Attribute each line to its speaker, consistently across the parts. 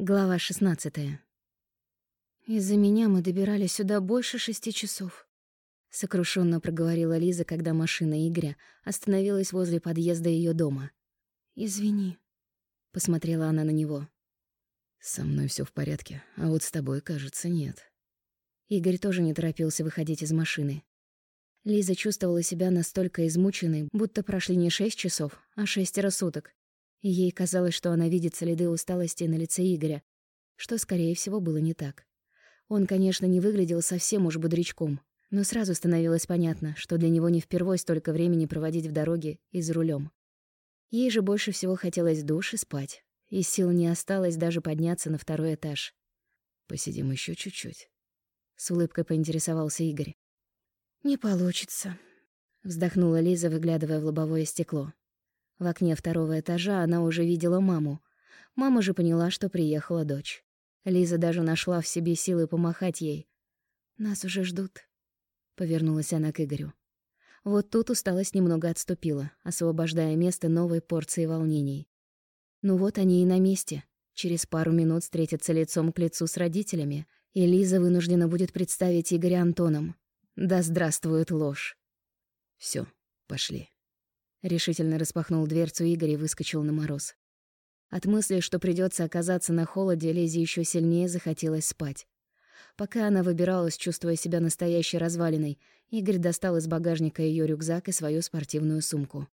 Speaker 1: Глава 16. Из-за меня мы добирались сюда больше шести часов. Сокрушенно проговорила Лиза, когда машина Игоря остановилась возле подъезда ее дома. Извини, посмотрела она на него.
Speaker 2: Со мной все в порядке, а вот с тобой, кажется, нет.
Speaker 1: Игорь тоже не торопился выходить из машины. Лиза чувствовала себя настолько измученной, будто прошли не шесть часов, а шестеро суток, и ей казалось, что она видит следы усталости на лице Игоря, что, скорее всего, было не так. Он, конечно, не выглядел совсем уж бодрячком, но сразу становилось понятно, что для него не впервой столько времени проводить в дороге и за рулем. Ей же больше всего хотелось душ и спать, и сил не осталось даже подняться на второй этаж.
Speaker 2: «Посидим еще чуть-чуть», — с улыбкой поинтересовался Игорь.
Speaker 1: «Не получится», — вздохнула Лиза, выглядывая в лобовое стекло. В окне второго этажа она уже видела маму. Мама же поняла, что приехала дочь. Лиза даже нашла в себе силы помахать ей. «Нас уже ждут», — повернулась она к Игорю. Вот тут усталость немного отступила, освобождая место новой порции волнений. Ну вот они и на месте. Через пару минут встретятся лицом к лицу с родителями, и Лиза вынуждена будет представить Игоря Антоном. Да здравствует ложь.
Speaker 2: Все, пошли.
Speaker 1: Решительно распахнул дверцу Игорь и выскочил на мороз. От мысли, что придется оказаться на холоде, Лизе еще сильнее захотелось спать. Пока она выбиралась, чувствуя себя настоящей развалиной, Игорь достал из багажника ее рюкзак и свою спортивную сумку.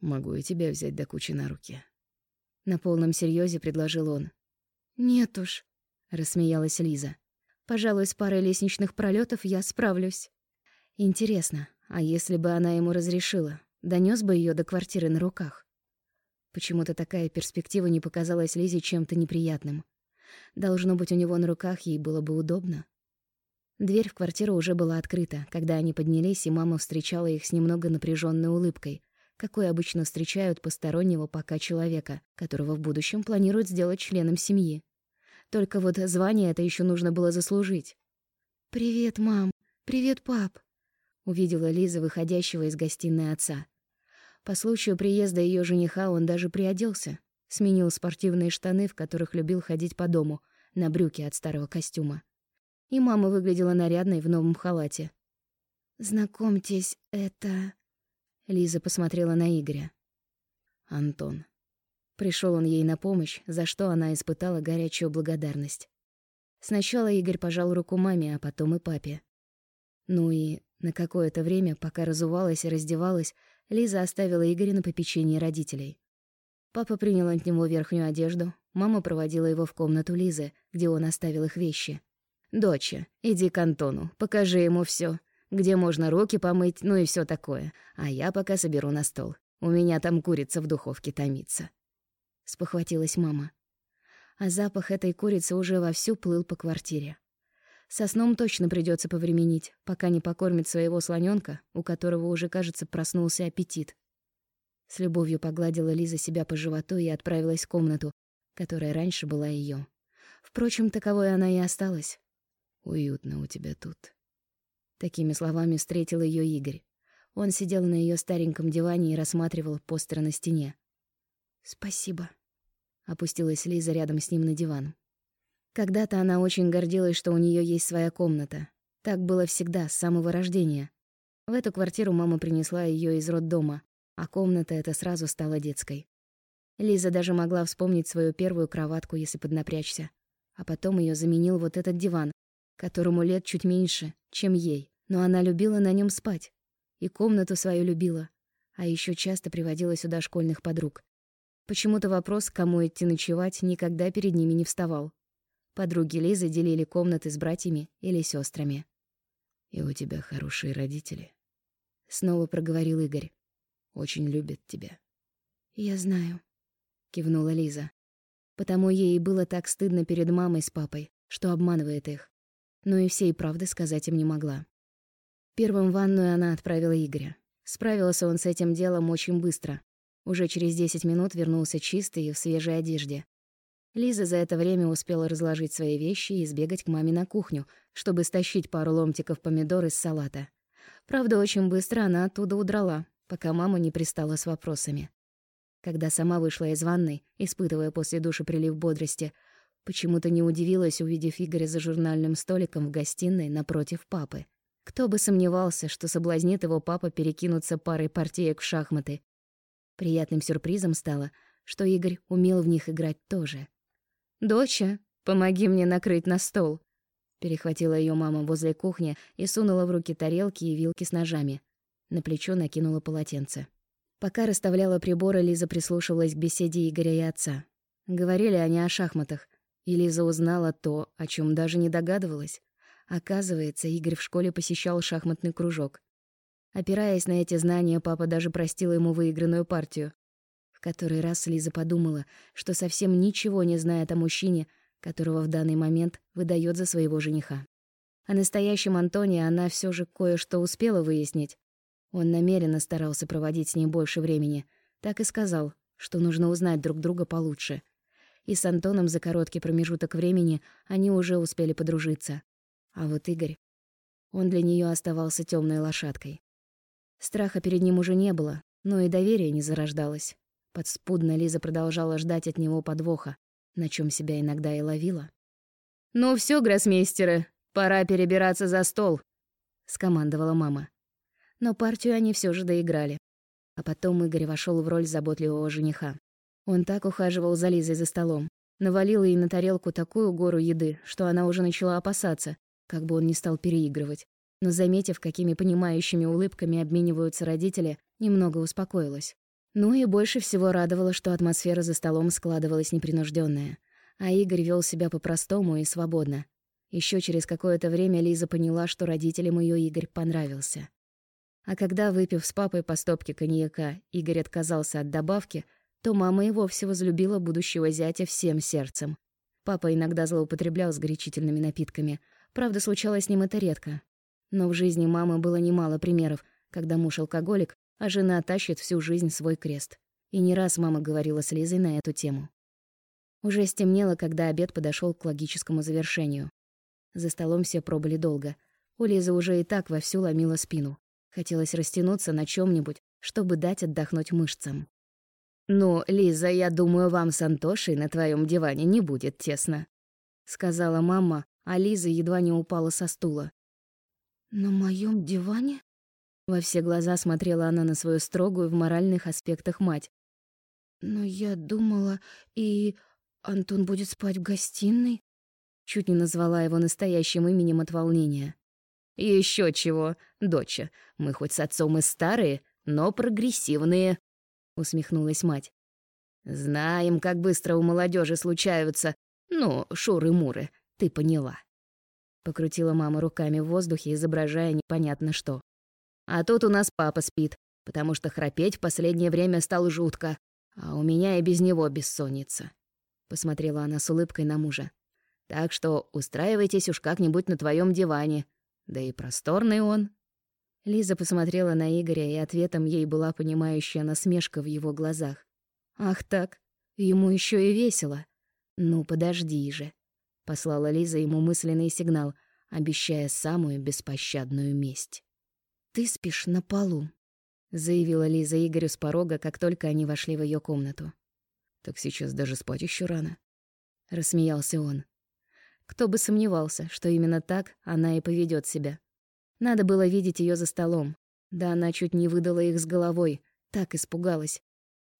Speaker 2: «Могу и тебя взять до кучи на руки».
Speaker 1: На полном серьезе предложил он. «Нет уж», — рассмеялась Лиза. «Пожалуй, с парой лестничных пролетов я справлюсь». Интересно, а если бы она ему разрешила, донес бы ее до квартиры на руках. Почему-то такая перспектива не показалась Лизе чем-то неприятным. Должно быть, у него на руках ей было бы удобно. Дверь в квартиру уже была открыта, когда они поднялись, и мама встречала их с немного напряженной улыбкой, какой обычно встречают постороннего пока человека, которого в будущем планируют сделать членом семьи. Только вот звание это еще нужно было заслужить. «Привет, мам! Привет, пап!» Увидела Лиза, выходящего из гостиной отца. По случаю приезда ее жениха он даже приоделся, сменил спортивные штаны, в которых любил ходить по дому, на брюки от старого костюма. И мама выглядела нарядной в новом халате. «Знакомьтесь, это...» Лиза посмотрела на Игоря.
Speaker 2: «Антон».
Speaker 1: Пришел он ей на помощь, за что она испытала горячую благодарность. Сначала Игорь пожал руку маме, а потом и папе. Ну и на какое-то время, пока разувалась и раздевалась, Лиза оставила Игоря на попечении родителей. Папа принял от него верхнюю одежду, мама проводила его в комнату Лизы, где он оставил их вещи. «Доча, иди к Антону, покажи ему все, где можно руки помыть, ну и все такое, а я пока соберу на стол. У меня там курица в духовке томится». Спохватилась мама. А запах этой курицы уже вовсю плыл по квартире. Со сном точно придется повременить, пока не покормит своего слоненка, у которого уже, кажется, проснулся аппетит. С любовью погладила Лиза себя по животу и отправилась в комнату, которая раньше была ее. Впрочем, таковой она и осталась.
Speaker 2: «Уютно у тебя тут».
Speaker 1: Такими словами встретил ее Игорь. Он сидел на ее стареньком диване и рассматривал постер на стене. «Спасибо», — опустилась Лиза рядом с ним на диван. Когда-то она очень гордилась, что у нее есть своя комната. Так было всегда, с самого рождения. В эту квартиру мама принесла ее из роддома, а комната эта сразу стала детской. Лиза даже могла вспомнить свою первую кроватку, если поднапрячься. А потом ее заменил вот этот диван, которому лет чуть меньше, чем ей, но она любила на нем спать. И комнату свою любила. А еще часто приводила сюда школьных подруг. Почему-то вопрос, кому идти ночевать, никогда перед ними не вставал. Подруги Лизы делили комнаты с братьями или сестрами.
Speaker 2: «И у тебя хорошие родители», —
Speaker 1: снова проговорил Игорь.
Speaker 2: «Очень любят тебя».
Speaker 1: «Я знаю», — кивнула Лиза. Потому ей и было так стыдно перед мамой с папой, что обманывает их. Но и всей правды сказать им не могла. Первым в ванную она отправила Игоря. Справился он с этим делом очень быстро. Уже через десять минут вернулся чистый и в свежей одежде. Лиза за это время успела разложить свои вещи и сбегать к маме на кухню, чтобы стащить пару ломтиков помидор из салата. Правда, очень быстро она оттуда удрала, пока мама не пристала с вопросами. Когда сама вышла из ванной, испытывая после душа прилив бодрости, Почему-то не удивилась, увидев Игоря за журнальным столиком в гостиной напротив папы. Кто бы сомневался, что соблазнит его папа перекинуться парой партиек в шахматы. Приятным сюрпризом стало, что Игорь умел в них играть тоже. «Доча, помоги мне накрыть на стол», Перехватила ее мама возле кухни и сунула в руки тарелки и вилки с ножами. На плечо накинула полотенце. Пока расставляла приборы, Лиза прислушивалась к беседе Игоря и отца. Говорили они о шахматах, и Лиза узнала то, о чем даже не догадывалась. Оказывается, Игорь в школе посещал шахматный кружок. Опираясь на эти знания, папа даже простил ему выигранную партию. Который раз Лиза подумала, что совсем ничего не знает о мужчине, которого в данный момент выдает за своего жениха. О настоящем Антоне она все же кое-что успела выяснить. Он намеренно старался проводить с ней больше времени, так и сказал, что нужно узнать друг друга получше. И с Антоном за короткий промежуток времени они уже успели подружиться. А вот Игорь, он для нее оставался темной лошадкой. Страха перед ним уже не было, но и доверия не зарождалось. Подспудно Лиза продолжала ждать от него подвоха, на чем себя иногда и ловила. «Ну все, гроссмейстеры, пора перебираться за стол», — скомандовала мама. Но партию они все же доиграли. А потом Игорь вошел в роль заботливого жениха. Он так ухаживал за Лизой за столом, навалил ей на тарелку такую гору еды, что она уже начала опасаться, как бы он не стал переигрывать. Но, заметив, какими понимающими улыбками обмениваются родители, немного успокоилась. Ну и больше всего радовало, что атмосфера за столом складывалась непринужденная, а Игорь вел себя по-простому и свободно. Еще через какое-то время Лиза поняла, что родителям ее Игорь понравился. А когда, выпив с папой по стопке коньяка, Игорь отказался от добавки, то мама и вовсе возлюбила будущего зятя всем сердцем. Папа иногда злоупотреблял с горячительными напитками. Правда, случалось с ним это редко. Но в жизни мамы было немало примеров, когда муж алкоголик, а жена тащит всю жизнь свой крест. И не раз мама говорила с Лизой на эту тему. Уже стемнело, когда обед подошел к логическому завершению. За столом все пробыли долго. У Лизы уже и так вовсю ломила спину. Хотелось растянуться на чем нибудь чтобы дать отдохнуть мышцам. «Ну, Лиза, я думаю, вам с Антошей на твоем диване не будет тесно», — сказала мама, а Лиза едва не упала со стула.
Speaker 2: «На моем диване?»
Speaker 1: Во все глаза смотрела она на свою строгую в моральных аспектах мать.
Speaker 2: «Но я думала, и Антон будет спать в гостиной?»
Speaker 1: Чуть не назвала его настоящим именем от волнения. Еще чего, доча, мы хоть с отцом и старые, но прогрессивные», — усмехнулась мать. «Знаем, как быстро у молодежи случаются, ну, шуры-муры, ты поняла». Покрутила мама руками в воздухе, изображая непонятно что. А тут у нас папа спит, потому что храпеть в последнее время стало жутко, а у меня и без него бессонница. Посмотрела она с улыбкой на мужа. Так что устраивайтесь уж как-нибудь на твоем диване. Да и просторный он. Лиза посмотрела на Игоря, и ответом ей была понимающая насмешка в его глазах. Ах так, ему еще и весело. Ну, подожди же. Послала Лиза ему мысленный сигнал, обещая самую беспощадную месть.
Speaker 2: «Ты спишь на полу», —
Speaker 1: заявила Лиза Игорю с порога, как только они вошли в ее комнату. «Так сейчас даже спать еще рано», — рассмеялся он. Кто бы сомневался, что именно так она и поведет себя. Надо было видеть ее за столом. Да она чуть не выдала их с головой, так испугалась.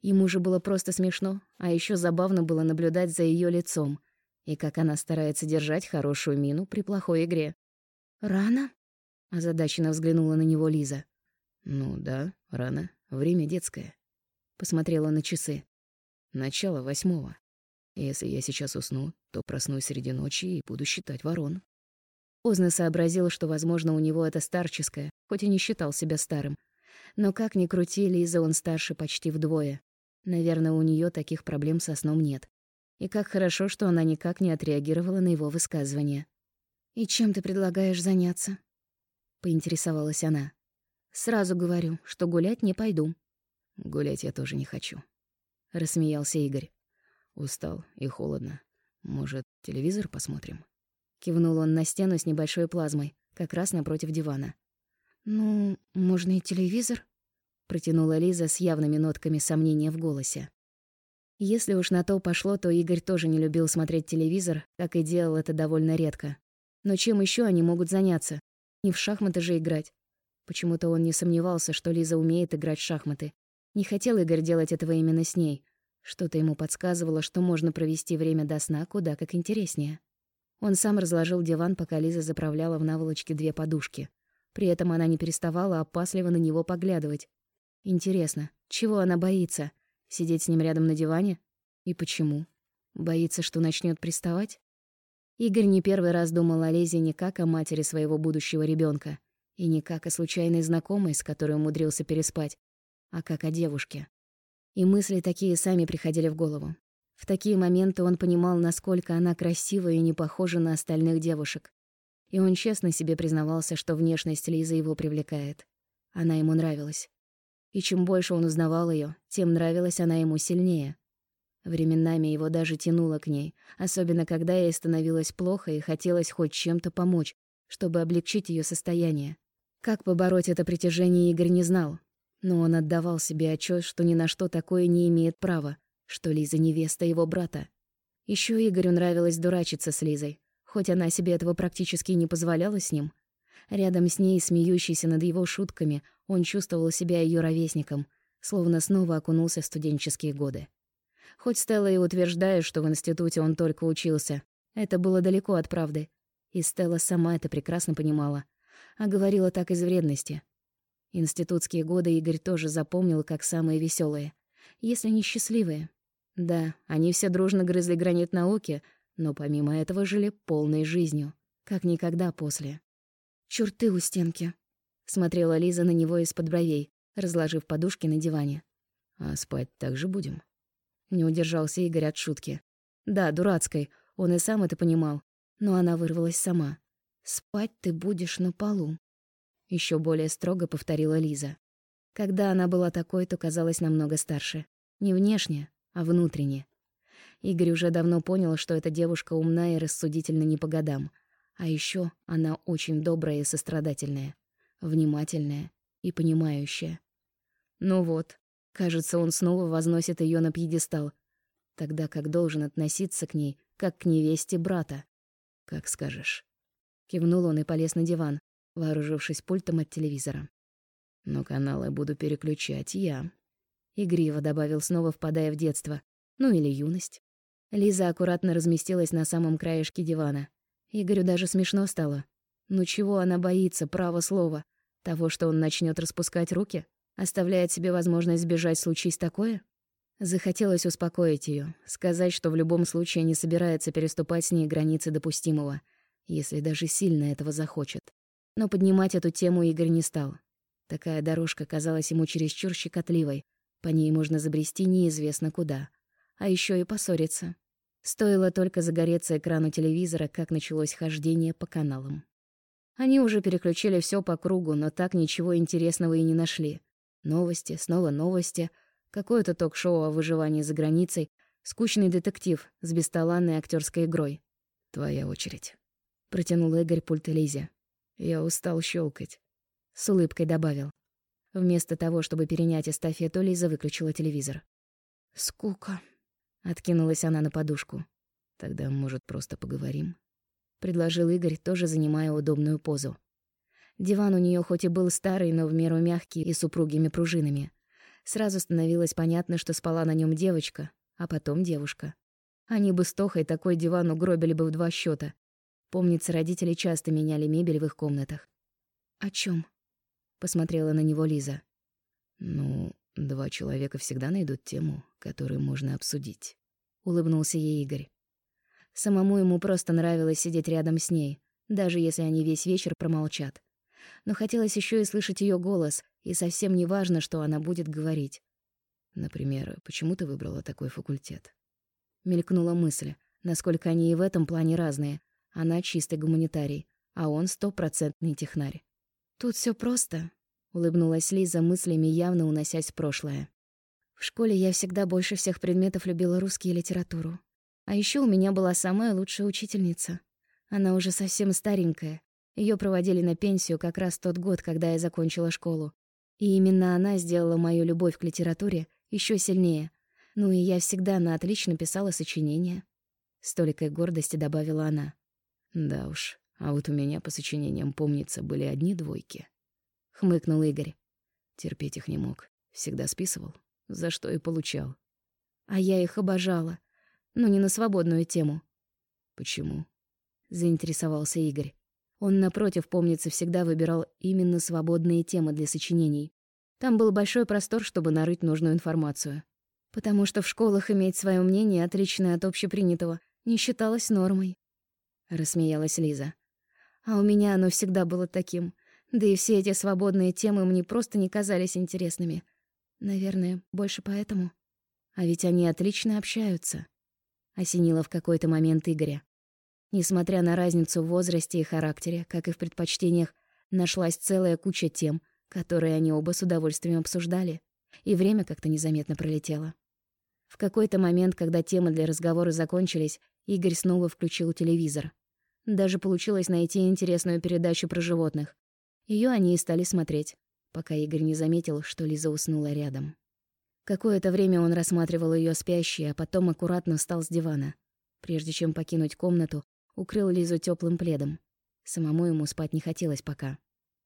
Speaker 1: Ему же было просто смешно, а еще забавно было наблюдать за ее лицом и как она старается держать хорошую мину при плохой игре.
Speaker 2: «Рано?»
Speaker 1: Озадаченно взглянула на него Лиза. «Ну да, рано. Время детское». Посмотрела на часы. Начало восьмого. Если я сейчас усну, то проснусь среди ночи и буду считать ворон. Поздно сообразил, что, возможно, у него это старческое, хоть и не считал себя старым. Но как ни крути, Лиза он старше почти вдвое. Наверное, у нее таких проблем со сном нет. И как хорошо, что она никак не отреагировала на его высказывание.
Speaker 2: «И чем ты предлагаешь заняться?»
Speaker 1: — поинтересовалась она.
Speaker 2: «Сразу говорю, что гулять не пойду».
Speaker 1: «Гулять я тоже не хочу», — рассмеялся Игорь. «Устал и холодно. Может, телевизор посмотрим?» Кивнул он на стену с небольшой плазмой, как раз напротив дивана.
Speaker 2: «Ну, можно и телевизор?» — протянула Лиза с явными нотками сомнения в голосе.
Speaker 1: Если уж на то пошло, то Игорь тоже не любил смотреть телевизор, как и делал это довольно редко. Но чем еще они могут заняться? Не в шахматы же играть. Почему-то он не сомневался, что Лиза умеет играть в шахматы. Не хотел Игорь делать этого именно с ней. Что-то ему подсказывало, что можно провести время до сна куда как интереснее. Он сам разложил диван, пока Лиза заправляла в наволочке две подушки. При этом она не переставала опасливо на него поглядывать. Интересно, чего она боится? Сидеть с ним рядом на диване? И почему? Боится, что начнет приставать? Игорь не первый раз думал о Лизе не как о матери своего будущего ребенка, и не как о случайной знакомой, с которой умудрился переспать, а как о девушке. И мысли такие сами приходили в голову. В такие моменты он понимал, насколько она красива и не похожа на остальных девушек. И он честно себе признавался, что внешность Лизы его привлекает. Она ему нравилась. И чем больше он узнавал ее, тем нравилась она ему сильнее. Временами его даже тянуло к ней, особенно когда ей становилось плохо и хотелось хоть чем-то помочь, чтобы облегчить ее состояние. Как побороть это притяжение Игорь не знал, но он отдавал себе отчет, что ни на что такое не имеет права, что Лиза невеста его брата. Еще Игорю нравилось дурачиться с Лизой, хоть она себе этого практически не позволяла с ним. Рядом с ней, смеющейся над его шутками, он чувствовал себя ее ровесником, словно снова окунулся в студенческие годы. Хоть Стелла и утверждает, что в институте он только учился, это было далеко от правды. И Стелла сама это прекрасно понимала, а говорила так из вредности. Институтские годы Игорь тоже запомнил как самые веселые, если не счастливые. Да, они все дружно грызли гранит науки, но помимо этого жили полной жизнью, как никогда после. «Чёрты у стенки», — смотрела Лиза на него из-под бровей, разложив подушки на диване. «А спать так же будем?» Не удержался Игорь от шутки. Да, дурацкой, он и сам это понимал, но она вырвалась сама. «Спать ты будешь на полу», — еще более строго повторила Лиза. Когда она была такой, то казалась намного старше. Не внешне, а внутренне. Игорь уже давно понял, что эта девушка умна и рассудительна не по годам. А еще она очень добрая и сострадательная, внимательная и понимающая. Ну вот, кажется, он снова возносит ее на пьедестал, тогда как должен относиться к ней, как к невесте брата. «Как скажешь». Кивнул он и полез на диван, вооружившись пультом от телевизора. «Но каналы буду переключать я», — игриво добавил, снова впадая в детство. Ну или юность. Лиза аккуратно разместилась на самом краешке дивана. Игорю даже смешно стало. Ну чего она боится, право слова? Того, что он начнет распускать руки? Оставляет себе возможность сбежать, случись такое? Захотелось успокоить ее, сказать, что в любом случае не собирается переступать с ней границы допустимого, если даже сильно этого захочет. Но поднимать эту тему Игорь не стал. Такая дорожка казалась ему чересчур щекотливой. По ней можно забрести неизвестно куда а еще и поссориться. Стоило только загореться экрану телевизора, как началось хождение по каналам. Они уже переключили все по кругу, но так ничего интересного и не нашли. Новости, снова новости, какое-то ток-шоу о выживании за границей, скучный детектив с бесталанной актерской игрой. «Твоя очередь», — протянул Игорь пульт Лизе. «Я устал щелкать. с улыбкой добавил. Вместо того, чтобы перенять эстафету, Лиза выключила телевизор. «Скука», Откинулась она на подушку. Тогда, может, просто поговорим? предложил Игорь, тоже занимая удобную позу. Диван у нее хоть и был старый, но в меру мягкий и с упругими пружинами. Сразу становилось понятно, что спала на нем девочка, а потом девушка. Они бы с Тохой такой диван угробили бы в два счета. Помнится, родители часто меняли мебель в их комнатах. «О чем? посмотрела на него Лиза. «Ну, два человека всегда найдут тему, которую можно обсудить улыбнулся ей Игорь. Самому ему просто нравилось сидеть рядом с ней, даже если они весь вечер промолчат. Но хотелось еще и слышать ее голос, и совсем не важно, что она будет говорить. Например, почему ты выбрала такой факультет? Мелькнула мысль, насколько они и в этом плане разные. Она чистый гуманитарий, а он стопроцентный технарь. Тут все просто, улыбнулась Лиза мыслями, явно уносясь в прошлое. В школе я всегда больше всех предметов любила русский и литературу. А еще у меня была самая лучшая учительница. Она уже совсем старенькая. Ее проводили на пенсию как раз тот год, когда я закончила школу. И именно она сделала мою любовь к литературе еще сильнее. Ну и я всегда на отлично писала сочинения. С толикой гордости добавила она.
Speaker 3: Да уж, а вот у меня по сочинениям, помнится, были одни двойки.
Speaker 1: Хмыкнул Игорь.
Speaker 3: Терпеть их не мог. Всегда списывал. За что и получал.
Speaker 1: А я их обожала. Но не на свободную тему.
Speaker 3: Почему?
Speaker 1: Заинтересовался Игорь. Он, напротив, помнится, всегда выбирал именно свободные темы для сочинений. Там был большой простор, чтобы нарыть нужную информацию. Потому что в школах иметь свое мнение, отличное от общепринятого, не считалось нормой. Рассмеялась Лиза. А у меня оно всегда было таким. Да и все эти свободные темы мне просто не казались интересными. Наверное, больше поэтому. А ведь они отлично общаются. Осенило в какой-то момент Игоря. Несмотря на разницу в возрасте и характере, как и в предпочтениях, нашлась целая куча тем, которые они оба с удовольствием обсуждали, и время как-то незаметно пролетело. В какой-то момент, когда темы для разговора закончились, Игорь снова включил телевизор. Даже получилось найти интересную передачу про животных. Ее они и стали смотреть, пока Игорь не заметил, что Лиза уснула рядом. Какое-то время он рассматривал ее спящей, а потом аккуратно встал с дивана. Прежде чем покинуть комнату, укрыл Лизу теплым пледом. Самому ему спать не хотелось пока.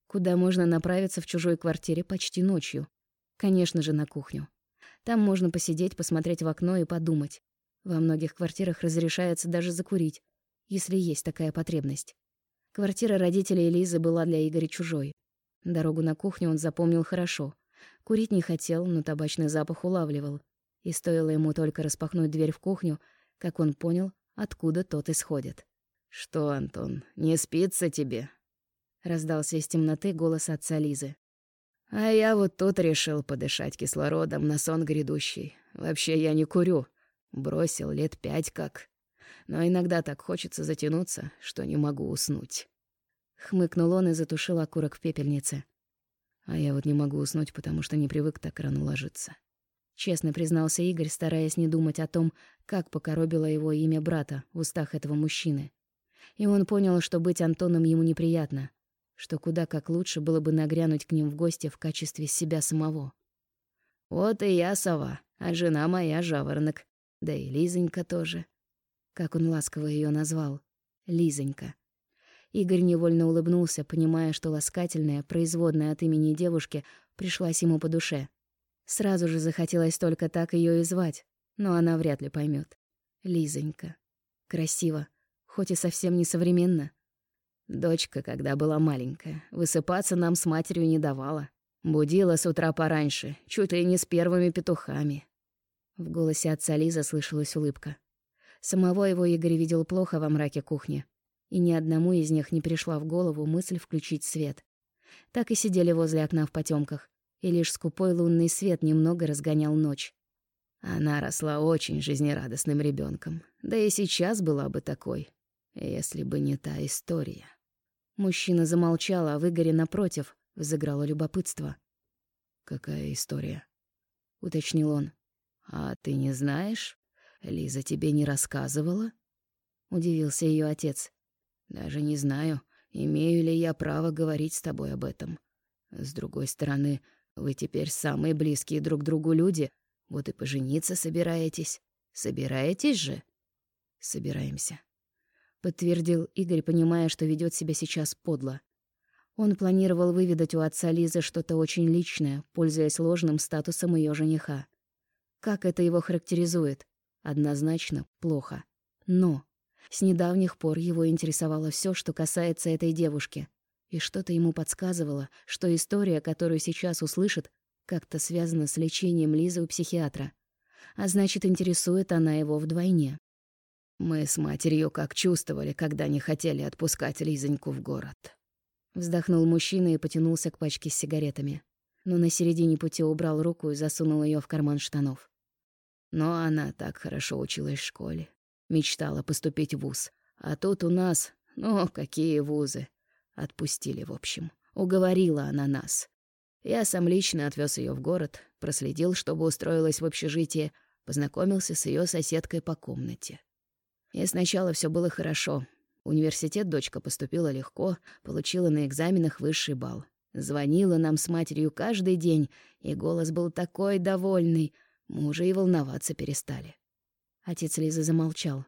Speaker 1: Куда можно направиться в чужой квартире почти ночью? Конечно же, на кухню. Там можно посидеть, посмотреть в окно и подумать. Во многих квартирах разрешается даже закурить, если есть такая потребность. Квартира родителей Лизы была для Игоря чужой. Дорогу на кухню он запомнил хорошо. Курить не хотел, но табачный запах улавливал. И стоило ему только распахнуть дверь в кухню, как он понял, откуда тот исходит.
Speaker 3: «Что, Антон, не спится тебе?»
Speaker 1: Раздался из темноты голос отца Лизы.
Speaker 3: «А я вот тут решил подышать кислородом на сон грядущий. Вообще я не курю. Бросил лет пять как. Но иногда так хочется затянуться, что не могу уснуть».
Speaker 1: Хмыкнул он и затушил окурок в пепельнице.
Speaker 3: «А я вот не могу уснуть, потому что не привык так рано ложиться».
Speaker 1: Честно признался Игорь, стараясь не думать о том, как покоробило его имя брата в устах этого мужчины. И он понял, что быть Антоном ему неприятно, что куда как лучше было бы нагрянуть к ним в гости в качестве себя самого.
Speaker 3: «Вот и я сова, а жена моя жаворонок, да и Лизонька тоже».
Speaker 1: Как он ласково ее назвал. Лизонька. Игорь невольно улыбнулся, понимая, что ласкательная, производная от имени девушки, пришлась ему по душе. Сразу же захотелось только так ее и звать, но она вряд ли поймет. Лизонька. Красиво, хоть и совсем не современно.
Speaker 3: Дочка, когда была маленькая, высыпаться нам с матерью не давала. Будила с утра пораньше, чуть ли не с первыми петухами.
Speaker 1: В голосе отца Лиза слышалась улыбка. Самого его Игорь видел плохо во мраке кухни, и ни одному из них не пришла в голову мысль включить свет. Так и сидели возле окна в потемках, и лишь скупой лунный свет немного разгонял ночь.
Speaker 3: Она росла очень жизнерадостным ребенком, да и сейчас была бы такой, если бы не та история.
Speaker 1: Мужчина замолчал, а в Игоре напротив взыграло любопытство.
Speaker 3: «Какая история?»
Speaker 1: — уточнил он.
Speaker 3: «А ты не знаешь? Лиза тебе не рассказывала?» — удивился ее отец. «Даже не знаю, имею ли я право говорить с тобой об этом. С другой стороны, вы теперь самые близкие друг другу люди, вот и пожениться собираетесь. Собираетесь же?»
Speaker 1: «Собираемся», подтвердил Игорь, понимая, что ведет себя сейчас подло. Он планировал выведать у отца Лизы что-то очень личное, пользуясь ложным статусом ее жениха. Как это его характеризует? Однозначно плохо. Но с недавних пор его интересовало все, что касается этой девушки. И что-то ему подсказывало, что история, которую сейчас услышит, как-то связана с лечением Лизы у психиатра. А значит, интересует она его вдвойне.
Speaker 3: Мы с матерью как чувствовали, когда не хотели отпускать Лизоньку в город.
Speaker 1: Вздохнул мужчина и потянулся к пачке с сигаретами. Но на середине пути убрал руку и засунул ее в карман штанов.
Speaker 3: Но она так хорошо училась в школе. Мечтала поступить в вуз. А тут у нас, ну, какие вузы. Отпустили, в общем. Уговорила она нас. Я сам лично отвез ее в город, проследил, чтобы устроилась в общежитие, познакомился с ее соседкой по комнате. И сначала все было хорошо. Университет дочка поступила легко, получила на экзаменах высший балл. Звонила нам с матерью каждый день, и голос был такой довольный. Мы уже и волноваться перестали.
Speaker 1: Отец Лизы замолчал.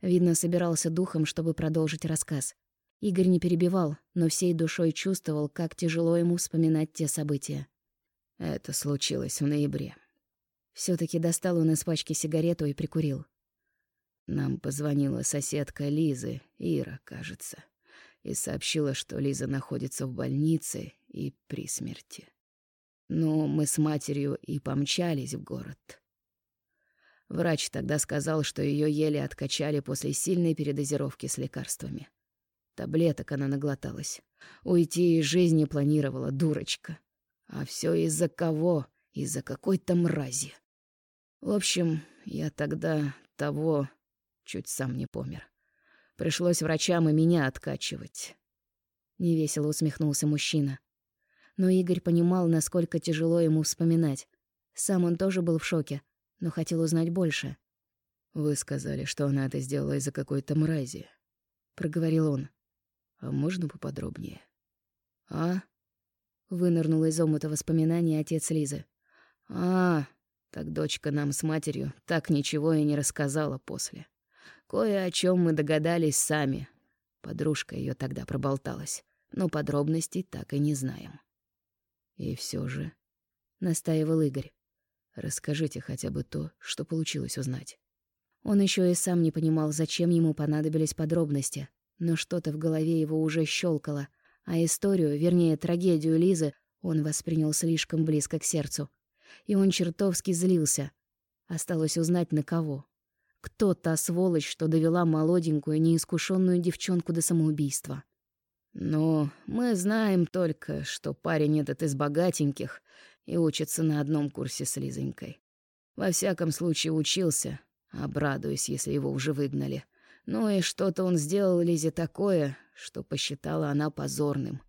Speaker 1: Видно, собирался духом, чтобы продолжить рассказ. Игорь не перебивал, но всей душой чувствовал, как тяжело ему вспоминать те события.
Speaker 3: Это случилось в ноябре.
Speaker 1: все таки достал он из пачки сигарету и прикурил.
Speaker 3: Нам позвонила соседка Лизы, Ира, кажется, и сообщила, что Лиза находится в больнице и при смерти. Но мы с матерью и помчались в город. Врач тогда сказал, что ее еле откачали после сильной передозировки с лекарствами. Таблеток она наглоталась. Уйти из жизни планировала, дурочка. А все из-за кого? Из-за какой-то мрази. В общем, я тогда того чуть сам не помер. Пришлось врачам и меня откачивать.
Speaker 1: Невесело усмехнулся мужчина. Но Игорь понимал, насколько тяжело ему вспоминать. Сам он тоже был в шоке но хотел узнать больше.
Speaker 3: «Вы сказали, что она это сделала из-за какой-то мрази», — проговорил он. «А можно поподробнее?» «А?» — вынырнул из омута воспоминаний отец Лизы. «А, так дочка нам с матерью так ничего и не рассказала после. Кое о чем мы догадались сами. Подружка ее тогда проболталась, но подробностей так и не знаем». «И все же», — настаивал Игорь. Расскажите хотя бы то, что получилось узнать.
Speaker 1: Он еще и сам не понимал, зачем ему понадобились подробности, но что-то в голове его уже щелкало, а историю, вернее, трагедию Лизы, он воспринял слишком близко к сердцу. И он чертовски злился. Осталось узнать, на кого. Кто та сволочь, что довела молоденькую, неискушенную девчонку до самоубийства?
Speaker 3: Но мы знаем только, что парень этот из богатеньких и учится на одном курсе с Лизонькой. Во всяком случае учился, обрадуюсь, если его уже выгнали. Ну и что-то он сделал Лизе такое, что посчитала она позорным.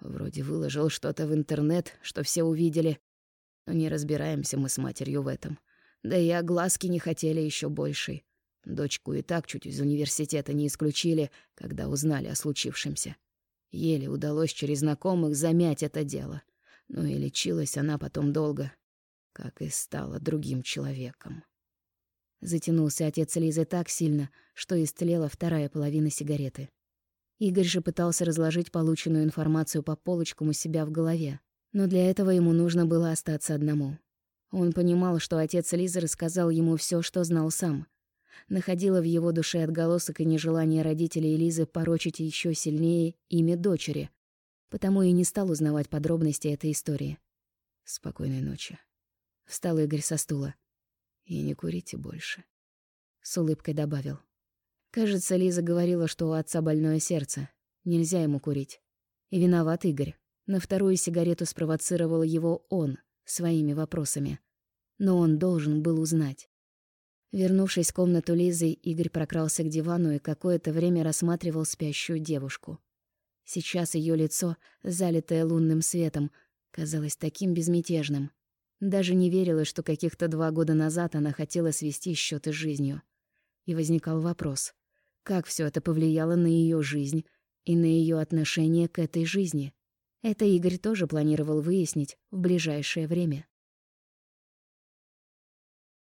Speaker 3: Вроде выложил что-то в интернет, что все увидели. Но не разбираемся мы с матерью в этом. Да и огласки не хотели еще большей. Дочку и так чуть из университета не исключили, когда узнали о случившемся. Еле удалось через знакомых замять это дело. Ну и лечилась она потом долго, как и стала другим человеком.
Speaker 1: Затянулся отец Лизы так сильно, что истлела вторая половина сигареты. Игорь же пытался разложить полученную информацию по полочкам у себя в голове, но для этого ему нужно было остаться одному. Он понимал, что отец Лизы рассказал ему все, что знал сам, находила в его душе отголосок и нежелание родителей Лизы порочить еще сильнее имя дочери, потому и не стал узнавать подробности этой истории.
Speaker 3: «Спокойной ночи», — встал Игорь со стула. «И не курите больше», —
Speaker 1: с улыбкой добавил. Кажется, Лиза говорила, что у отца больное сердце, нельзя ему курить. И виноват Игорь. На вторую сигарету спровоцировал его он своими вопросами. Но он должен был узнать. Вернувшись в комнату Лизы, Игорь прокрался к дивану и какое-то время рассматривал спящую девушку. Сейчас ее лицо, залитое лунным светом, казалось таким безмятежным. Даже не верилось, что каких-то два года назад она хотела свести счеты с жизнью. И возникал вопрос, как все это повлияло на ее жизнь и на ее отношение к этой жизни. Это Игорь тоже планировал выяснить в ближайшее время.